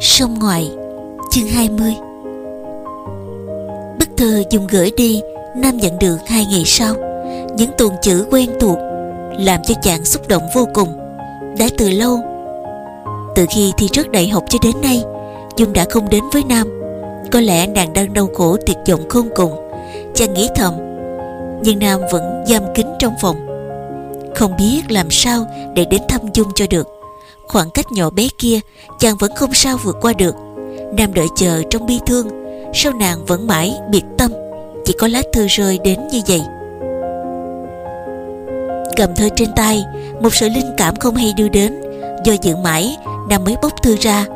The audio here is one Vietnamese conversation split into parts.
Sông ngoại, Chương 20 Bức thư dùng gửi đi, Nam nhận được hai ngày sau. Những tuần chữ quen thuộc Làm cho chàng xúc động vô cùng. Đã từ lâu, Từ khi thi rớt đại học cho đến nay, Dung đã không đến với Nam. Có lẽ nàng đang đau khổ tuyệt vọng khôn cùng. Chàng nghĩ thầm, Nhưng Nam vẫn giam kín trong phòng. Không biết làm sao để đến thăm Dung cho được. Khoảng cách nhỏ bé kia, Chàng vẫn không sao vượt qua được. Nam đợi chờ trong bi thương, Sao nàng vẫn mãi biệt tâm, Chỉ có lá thư rơi đến như vậy. Cầm thơ trên tay, Một sự linh cảm không hay đưa đến, Do dự mãi, Nam mới bốc thư ra.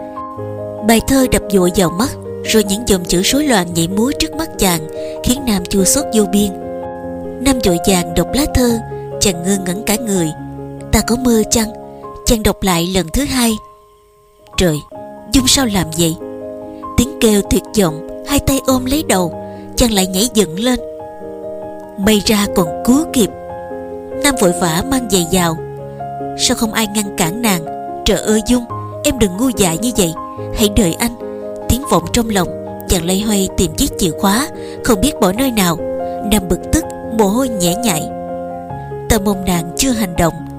Bài thơ đập dội vào mắt, Rồi những dòng chữ rối loạn nhảy múa trước mắt chàng, Khiến Nam chua xót vô biên. Nam dội vàng đọc lá thơ, Chàng ngơ ngẩn cả người. Ta có mơ chăng? Chàng đọc lại lần thứ hai. Trời, Dung sao làm vậy? Tiếng kêu tuyệt vọng, Hai tay ôm lấy đầu, Chàng lại nhảy dựng lên. May ra còn cứu kịp. Nam vội vã mang giày vào. Sao không ai ngăn cản nàng? Trời ơi Dung, Em đừng ngu dại như vậy. Hãy đợi anh. Tiếng vọng trong lòng, Chàng lây hoay tìm chiếc chìa khóa, Không biết bỏ nơi nào. Nam bực tức, Mồ hôi nhễ nhại. Ta mong nàng chưa hành động.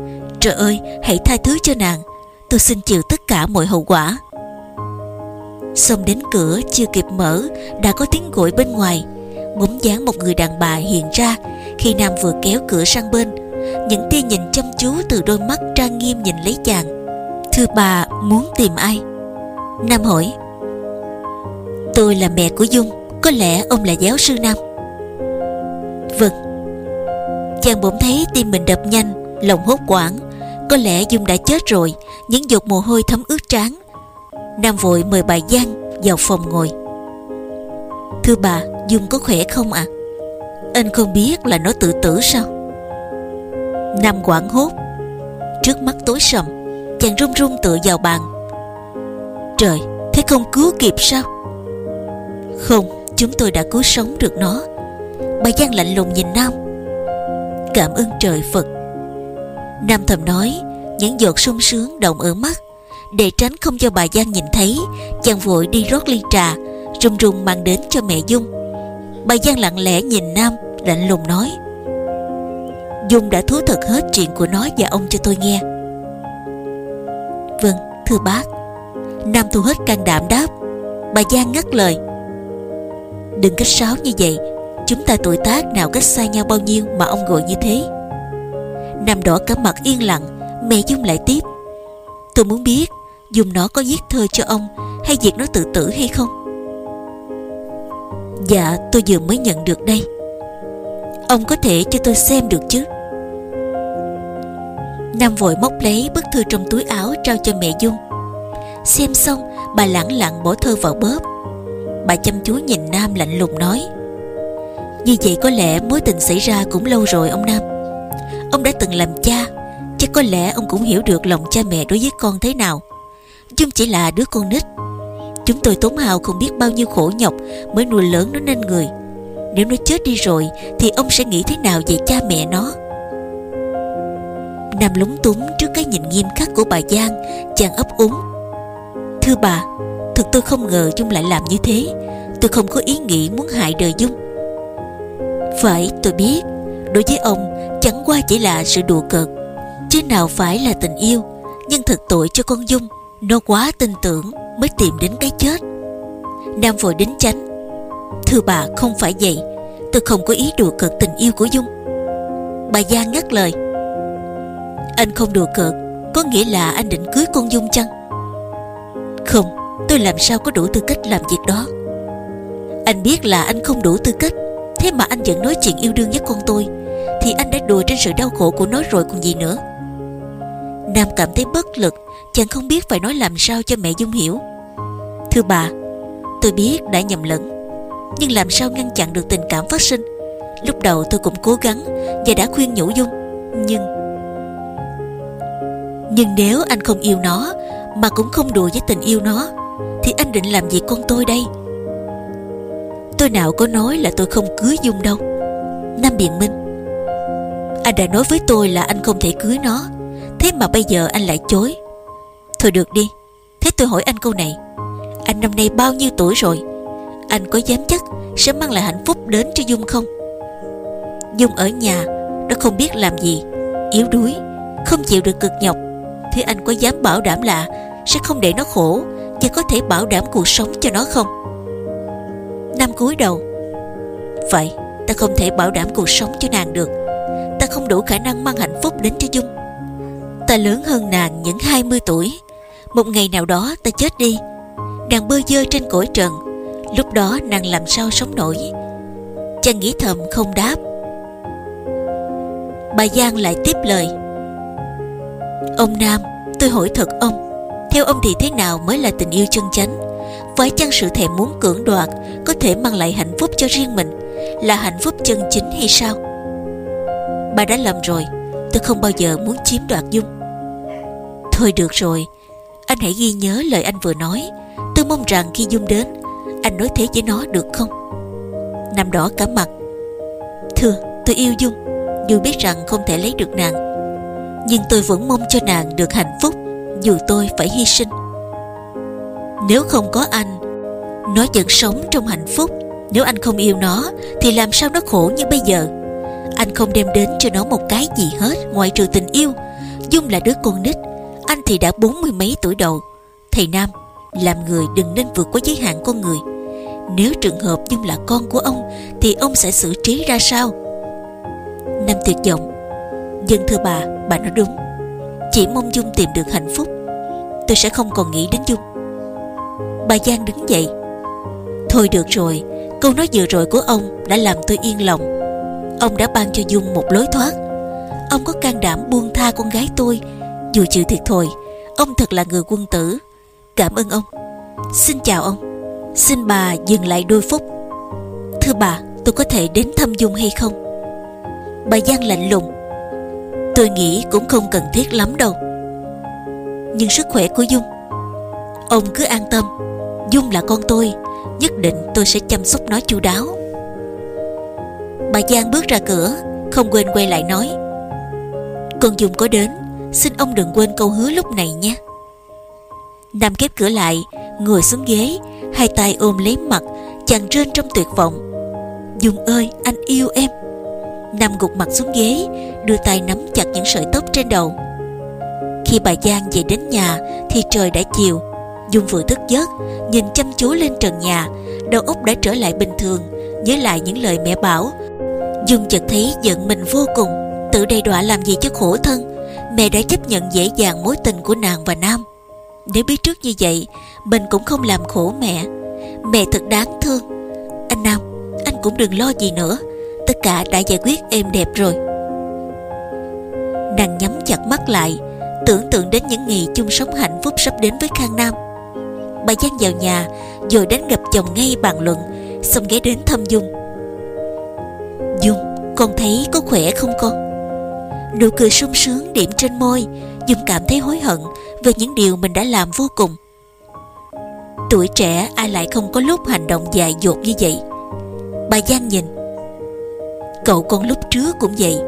Trời ơi, hãy tha thứ cho nàng. Tôi xin chịu tất cả mọi hậu quả. Xong đến cửa chưa kịp mở, Đã có tiếng gọi bên ngoài. Bóng dáng một người đàn bà hiện ra, Khi Nam vừa kéo cửa sang bên. Những tia nhìn chăm chú từ đôi mắt trang nghiêm nhìn lấy chàng. Thưa bà, muốn tìm ai? Nam hỏi. Tôi là mẹ của Dung, Có lẽ ông là giáo sư Nam. Vâng. Chàng bỗng thấy tim mình đập nhanh, Lòng hốt quảng có lẽ Dung đã chết rồi, Những giọt mồ hôi thấm ướt trán. Nam vội mời bà Giang vào phòng ngồi. Thưa bà, Dung có khỏe không ạ? À? Anh không biết là nó tự tử sao? Nam quảng hốt. Trước mắt tối sầm, Chàng run run tựa vào bàn. Trời, Thế không cứu kịp sao? Không, Chúng tôi đã cứu sống được nó. Bà Giang lạnh lùng nhìn Nam. Cảm ơn trời Phật. Nam thầm nói Những giọt sung sướng động ở mắt. Để tránh không cho bà Giang nhìn thấy, Chàng vội đi rót ly trà Rung rung mang đến cho mẹ Dung. Bà Giang lặng lẽ nhìn Nam, Lạnh lùng nói, Dung đã thú thật hết chuyện của nó và ông cho tôi nghe. Vâng thưa bác. Nam thu hết can đảm đáp. Bà Giang ngắt lời, Đừng cách sáo như vậy. Chúng ta tuổi tác nào cách xa nhau bao nhiêu Mà ông gọi như thế? Nam đỏ cả mặt yên lặng, Mẹ Dung lại tiếp. Tôi muốn biết, Dung nó có viết thơ cho ông Hay việc nó tự tử hay không? Dạ tôi vừa mới nhận được đây. Ông có thể cho tôi xem được chứ? Nam vội móc lấy bức thư trong túi áo trao cho mẹ Dung. Xem xong, bà lẳng lặng bỏ thơ vào bóp. Bà chăm chú nhìn Nam lạnh lùng nói, Như vậy có lẽ mối tình xảy ra cũng lâu rồi, ông Nam. Ông đã từng làm cha. Chắc có lẽ ông cũng hiểu được lòng cha mẹ đối với con thế nào. Dung chỉ là đứa con nít. Chúng tôi tốn hào không biết bao nhiêu khổ nhọc Mới nuôi lớn nó nên người. Nếu nó chết đi rồi, Thì ông sẽ nghĩ thế nào về cha mẹ nó? Nam lúng túng trước cái nhìn nghiêm khắc của bà Giang, Chàng ấp úng. Thưa bà Thực tôi không ngờ Dung lại làm như thế. Tôi không có ý nghĩ muốn hại đời Dung. Phải, tôi biết. Đối với ông chẳng qua chỉ là sự đùa cợt. Chứ nào phải là tình yêu, Nhưng thật tội cho con Dung, Nó quá tin tưởng mới tìm đến cái chết. Nam vội đến tránh Thưa bà, không phải vậy, Tôi không có ý đùa cợt tình yêu của Dung. Bà Giang ngắt lời, Anh không đùa cợt, Có nghĩa là anh định cưới con Dung chăng? Không, Tôi làm sao có đủ tư cách làm việc đó. Anh biết là anh không đủ tư cách, Thế mà anh vẫn nói chuyện yêu đương với con tôi thì anh đã đùa trên sự đau khổ của nó rồi còn gì nữa. Nam cảm thấy bất lực, Chàng không biết phải nói làm sao cho mẹ Dung hiểu. Thưa bà, Tôi biết đã nhầm lẫn, Nhưng làm sao ngăn chặn được tình cảm phát sinh? Lúc đầu tôi cũng cố gắng Và đã khuyên nhủ Dung, Nhưng Nhưng nếu anh không yêu nó, Mà cũng không đùa với tình yêu nó, Thì anh định làm gì con tôi đây? Tôi nào có nói là tôi không cưới Dung đâu. Nam biện minh. Anh đã nói với tôi là anh không thể cưới nó. Thế mà bây giờ anh lại chối. Thôi được đi. Thế tôi hỏi anh câu này. Anh Năm nay bao nhiêu tuổi rồi? Anh có dám chắc Sẽ mang lại hạnh phúc đến cho Dung không? Dung ở nhà, Nó không biết làm gì. Yếu đuối, Không chịu được cực nhọc. Thế anh có dám bảo đảm là Sẽ không để nó khổ, Và có thể bảo đảm cuộc sống cho nó không? Năm cuối đầu. Vậy, ta không thể bảo đảm cuộc sống cho nàng được không đủ khả năng mang hạnh phúc đến cho Dung. Ta lớn hơn nàng những 20 tuổi. Một ngày nào đó ta chết đi. Nàng bơ dơ trên cõi trần. Lúc đó nàng làm sao sống nổi? Chàng nghĩ thầm không đáp. Bà Giang lại tiếp lời. Ông Nam, Tôi hỏi thật ông. Theo ông thì thế nào mới là tình yêu chân chánh? Phải chăng sự thèm muốn cưỡng đoạt Có thể mang lại hạnh phúc cho riêng mình? Là hạnh phúc chân chính hay sao? Bà đã lầm rồi. Tôi không bao giờ muốn chiếm đoạt Dung. Thôi được rồi. Anh hãy ghi nhớ lời anh vừa nói. Tôi mong rằng khi Dung đến, Anh nói thế với nó được không? Nam đỏ cả mặt. Thưa, tôi yêu Dung. Dù biết rằng không thể lấy được nàng. Nhưng tôi vẫn mong cho nàng được hạnh phúc. Dù tôi phải hy sinh. Nếu không có anh, Nó vẫn sống trong hạnh phúc. Nếu anh không yêu nó, Thì làm sao nó khổ như bây giờ? Anh không đem đến cho nó một cái gì hết Ngoại trừ tình yêu. Dung là đứa con nít. Anh thì đã bốn mươi mấy tuổi đầu. Thầy Nam Làm người đừng nên vượt quá giới hạn con người. Nếu trường hợp Dung là con của ông Thì ông sẽ xử trí ra sao? Nam tuyệt vọng. Dân thưa bà, bà nói đúng. Chỉ mong Dung tìm được hạnh phúc. Tôi sẽ không còn nghĩ đến Dung. Bà Giang đứng dậy. Thôi được rồi Câu nói vừa rồi của ông đã làm tôi yên lòng. Ông đã ban cho Dung một lối thoát. Ông có can đảm buông tha con gái tôi. Dù chịu thiệt thòi, Ông thật là người quân tử. Cảm ơn ông. Xin chào ông. Xin bà dừng lại đôi phút. Thưa bà, tôi có thể đến thăm Dung hay không? Bà Giang lạnh lùng. Tôi nghĩ cũng không cần thiết lắm đâu. Nhưng sức khỏe của Dung? Ông cứ an tâm. Dung là con tôi, Nhất định tôi sẽ chăm sóc nó chu đáo. Bà Giang bước ra cửa, Không quên quay lại nói. Con Dung có đến, Xin ông đừng quên câu hứa lúc này nhé Nam khép cửa lại, Ngồi xuống ghế, Hai tay ôm lấy mặt, Chàng rên trong tuyệt vọng. Dung ơi, anh yêu em. Nam gục mặt xuống ghế, Đưa tay nắm chặt những sợi tóc trên đầu. Khi bà Giang về đến nhà, Thì trời đã chiều. Dung vừa thức giấc, Nhìn chăm chú lên trần nhà, Đầu óc đã trở lại bình thường, Nhớ lại những lời mẹ bảo Dung chợt thấy giận mình vô cùng, Tự đầy đọa làm gì cho khổ thân. Mẹ đã chấp nhận dễ dàng mối tình của nàng và Nam. Nếu biết trước như vậy, Mình cũng không làm khổ mẹ. Mẹ thật đáng thương. Anh Nam, Anh cũng đừng lo gì nữa. Tất cả đã giải quyết êm đẹp rồi. Nàng nhắm chặt mắt lại, Tưởng tượng đến những ngày chung sống hạnh phúc sắp đến với Khang Nam. Bà Giang vào nhà, Rồi đánh gặp chồng ngay bàn luận, Xong ghé đến thăm Dung Dung. Con thấy có khỏe không con? Nụ cười sung sướng điểm trên môi Dung cảm thấy hối hận Về những điều mình đã làm vô cùng. Tuổi trẻ ai lại không có lúc hành động dài dột như vậy? Bà Giang nhìn. Cậu con lúc trước cũng vậy,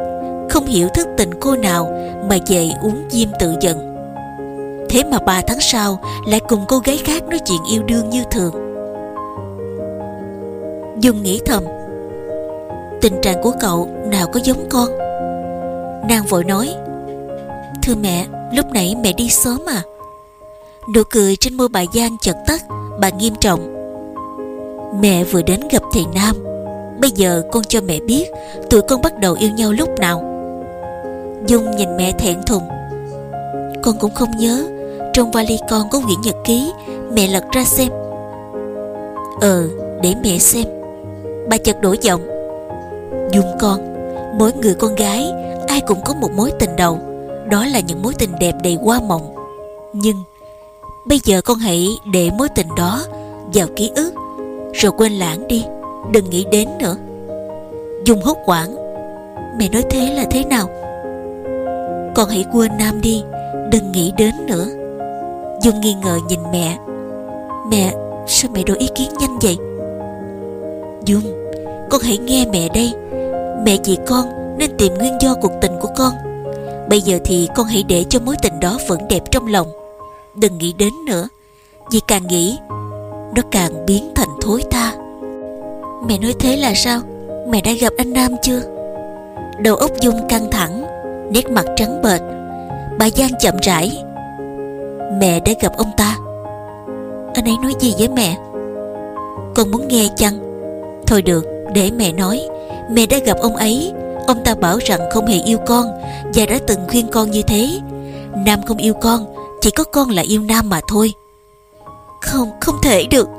Không hiểu thức tình cô nào Mà về uống diêm tự giận. Thế mà ba tháng sau Lại cùng cô gái khác nói chuyện yêu đương như thường. Dung nghĩ thầm Tình trạng của cậu nào có giống con. Nàng vội nói, Thưa mẹ, Lúc nãy mẹ đi sớm à? Nụ cười trên môi bà Giang chợt tắt, Bà nghiêm trọng, Mẹ vừa đến gặp thầy Nam, Bây giờ con cho mẹ biết Tụi con bắt đầu yêu nhau lúc nào. Dung nhìn mẹ thẹn thùng, Con cũng không nhớ, Trong vali con có quyển nhật ký, Mẹ lật ra xem. Ờ để mẹ xem. Bà chợt đổi giọng Dung con, Mỗi người con gái, Ai cũng có một mối tình đầu. Đó là những mối tình đẹp đầy hoa mộng. Nhưng Bây giờ con hãy để mối tình đó Vào ký ức, Rồi quên lãng đi, Đừng nghĩ đến nữa. Dung hốt quảng Mẹ nói thế là thế nào? Con hãy quên Nam đi, Đừng nghĩ đến nữa. Dung nghi ngờ nhìn mẹ. Mẹ, sao mẹ đổi ý kiến nhanh vậy? Dung, Con hãy nghe mẹ đây. Mẹ vì con nên tìm nguyên do cuộc tình của con. Bây giờ thì con hãy để cho mối tình đó vẫn đẹp trong lòng. Đừng nghĩ đến nữa, Vì càng nghĩ, Nó càng biến thành thối tha. Mẹ nói thế là sao? Mẹ đã gặp anh Nam chưa? Đầu óc Dung căng thẳng, Nét mặt trắng bệch. Bà Giang chậm rãi. Mẹ đã gặp ông ta. Anh ấy nói gì với mẹ? Con muốn nghe chăng? Thôi được, để mẹ nói. Mẹ đã gặp ông ấy. Ông ta bảo rằng không hề yêu con Và đã từng khuyên con như thế. Nam không yêu con Chỉ có con là yêu Nam mà thôi. Không, không thể được.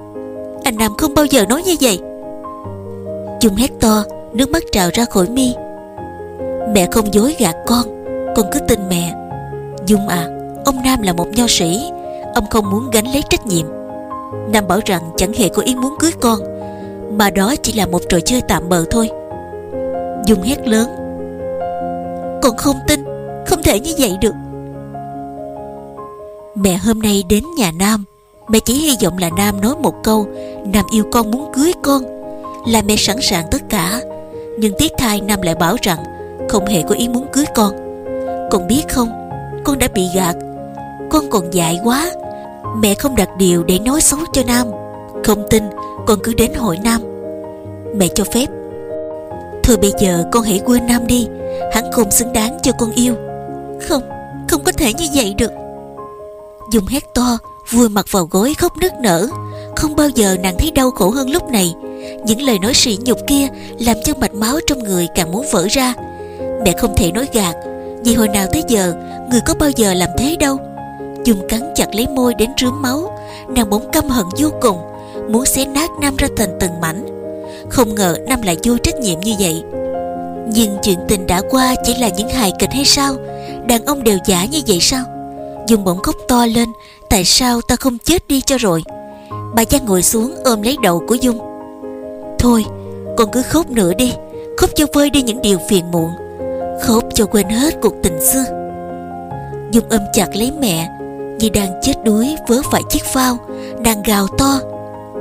Anh Nam không bao giờ nói như vậy. Dung hét to Nước mắt trào ra khỏi mi. Mẹ không dối gạt con Con cứ tin mẹ. Dung à Ông Nam là một nho sĩ Ông không muốn gánh lấy trách nhiệm. Nam bảo rằng chẳng hề có ý muốn cưới con Mà đó chỉ là một trò chơi tạm bợ thôi. Dung hét lớn. Con không tin, Không thể như vậy được. Mẹ hôm nay đến nhà Nam. Mẹ chỉ hy vọng là Nam nói một câu, Nam yêu con muốn cưới con. Là mẹ sẵn sàng tất cả. Nhưng tiếc thai Nam lại bảo rằng Không hề có ý muốn cưới con. Con biết không, Con đã bị gạt. Con còn dại quá. Mẹ không đặt điều để nói xấu cho Nam. Không tin, con cứ đến hội Nam. Mẹ cho phép. Thôi bây giờ con hãy quên Nam đi. Hắn không xứng đáng cho con yêu. Không, không có thể như vậy được. Dung hét to Vùi mặt vào gối khóc nức nở. Không bao giờ nàng thấy đau khổ hơn lúc này. Những lời nói sỉ nhục kia Làm cho mạch máu trong người càng muốn vỡ ra. Mẹ không thể nói gạt Vì hồi nào tới giờ Người có bao giờ làm thế đâu. Dung cắn chặt lấy môi đến rướm máu Nàng bỗng căm hận vô cùng Muốn xé nát Nam ra thành từng mảnh. Không ngờ Nam lại vô trách nhiệm như vậy. Nhưng chuyện tình đã qua Chỉ là những hài kịch hay sao? Đàn ông đều giả như vậy sao? Dung bỗng khóc to lên, Tại sao ta không chết đi cho rồi? Bà Giang ngồi xuống ôm lấy đầu của Dung. Thôi, con cứ khóc nữa đi, Khóc cho vơi đi những điều phiền muộn. Khóc cho quên hết cuộc tình xưa. Dung ôm chặt lấy mẹ, Như đang chết đuối vớ phải chiếc phao, Đang gào to.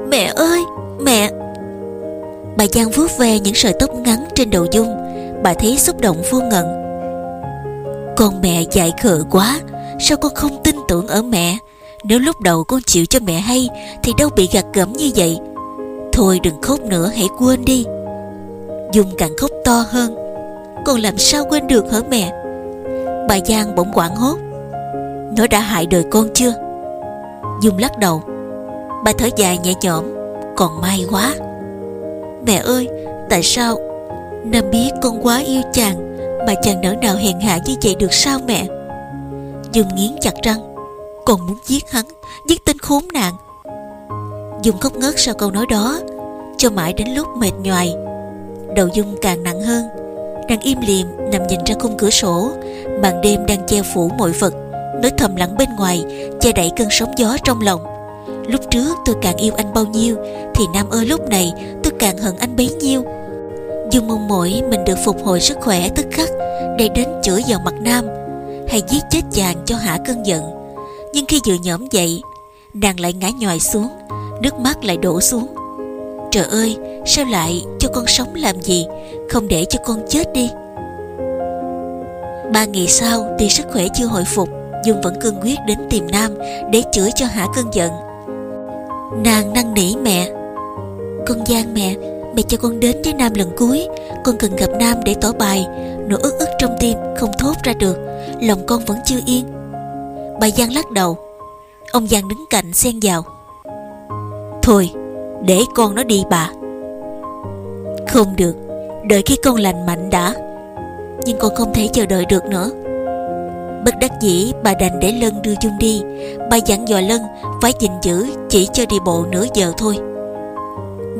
Mẹ ơi, mẹ! Bà Giang vuốt ve những sợi tóc ngắn trên đầu Dung. Bà thấy xúc động vô ngần. Con mẹ dại khờ quá, Sao con không tin tưởng ở mẹ? Nếu lúc đầu con chịu cho mẹ hay, Thì đâu bị gạt gẫm như vậy? Thôi đừng khóc nữa, hãy quên đi. Dung càng khóc to hơn. Con làm sao quên được hả mẹ? Bà Giang bỗng quảng hốt. Nó đã hại đời con chưa? Dung lắc đầu. Bà thở dài nhẹ nhõm. Còn may quá. Mẹ ơi, tại sao? Nam biết con quá yêu chàng, Mà chàng nỡ nào hèn hạ như vậy được sao mẹ? Dung nghiến chặt răng Còn muốn giết hắn, Giết tên khốn nạn. Dung khóc ngất sau câu nói đó, Cho mãi đến lúc mệt nhoài. Đầu Dung càng nặng hơn, Nàng im liềm nằm nhìn ra khung cửa sổ. Màn đêm đang che phủ mọi vật, Nói thầm lặng bên ngoài, Che đẩy cơn sóng gió trong lòng. Lúc trước tôi càng yêu anh bao nhiêu, Thì Nam ơi lúc này càng hận anh bấy nhiêu. Dung mong mỏi mình được phục hồi sức khỏe tức khắc, Để đến chửi vào mặt Nam, Hay giết chết chàng cho hạ cơn giận. Nhưng khi vừa nhõm dậy, Nàng lại ngã nhòi xuống, Nước mắt lại đổ xuống. Trời ơi, sao lại cho con sống làm gì, Không để cho con chết đi? Ba ngày sau, tuy sức khỏe chưa hồi phục Dung vẫn cương quyết đến tìm Nam Để chữa cho hạ cơn giận. Nàng năn nỉ mẹ con gian mẹ Mẹ cho con đến với Nam lần cuối. Con cần gặp Nam để tỏ bài. Nỗi ức ức trong tim không thốt ra được. Lòng con vẫn chưa yên. Bà Giang lắc đầu. Ông Giang đứng cạnh xen vào. Thôi, để con nó đi bà. Không được. Đợi khi con lành mạnh đã. Nhưng con không thể chờ đợi được nữa. Bất đắc dĩ, bà đành để Lân đưa Dung đi. Bà dặn dò Lân phải gìn giữ chỉ cho đi bộ nửa giờ thôi.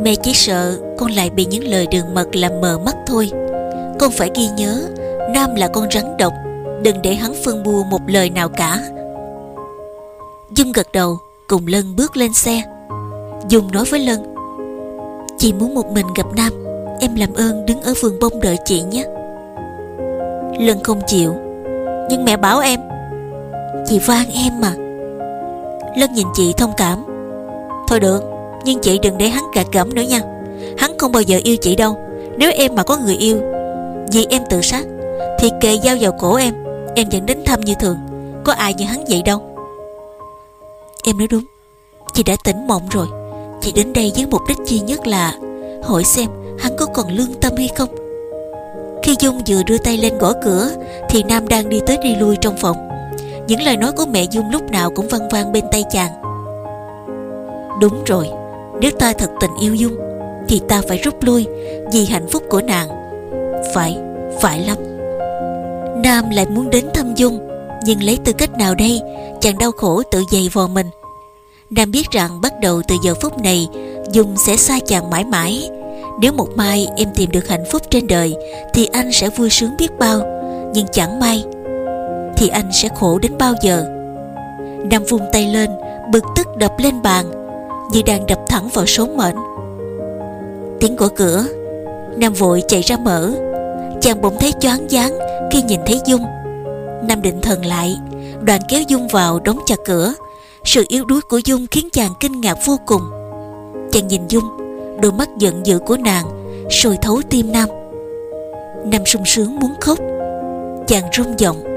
Mẹ chỉ sợ con lại bị những lời đường mật làm mờ mắt thôi. Con phải ghi nhớ, Nam là con rắn độc, Đừng để hắn phân bua một lời nào cả. Dung gật đầu, Cùng Lân bước lên xe. Dung nói với Lân, Chị muốn một mình gặp Nam, Em làm ơn đứng ở vườn bông đợi chị nhé. Lân không chịu, Nhưng mẹ bảo em. Chị van em mà. Lân nhìn chị thông cảm, Thôi được nhưng chị đừng để hắn gạt gẫm nữa nha. Hắn không bao giờ yêu chị đâu. Nếu em mà có người yêu, Vì em tự sát, Thì kề dao vào cổ em. Em vẫn đến thăm như thường. Có ai như hắn vậy đâu. Em nói đúng. Chị đã tỉnh mộng rồi. Chị đến đây với mục đích duy nhất là Hỏi xem hắn có còn lương tâm hay không. Khi Dung vừa đưa tay lên gõ cửa, Thì Nam đang đi tới đi lui trong phòng. Những lời nói của mẹ Dung lúc nào cũng văng vang bên tay chàng. Đúng rồi. Nếu ta thật tình yêu Dung Thì ta phải rút lui Vì hạnh phúc của nàng. Phải, phải lắm. Nam lại muốn đến thăm Dung Nhưng lấy tư cách nào đây? Chàng đau khổ tự dày vò mình. Nam biết rằng bắt đầu từ giờ phút này Dung sẽ xa chàng mãi mãi. Nếu một mai em tìm được hạnh phúc trên đời Thì anh sẽ vui sướng biết bao. Nhưng chẳng may Thì anh sẽ khổ đến bao giờ? Nam vung tay lên Bực tức đập lên bàn. Như đang đập thẳng vào số mệnh. Tiếng gõ cửa. Nam vội chạy ra mở. Chàng bỗng thấy choáng váng Khi nhìn thấy Dung. Nam định thần lại, Đoàn kéo Dung vào đóng chặt cửa. Sự yếu đuối của Dung khiến chàng kinh ngạc vô cùng. Chàng nhìn Dung, Đôi mắt giận dữ của nàng Sôi thấu tim Nam. Nam sung sướng muốn khóc. Chàng rung giọng.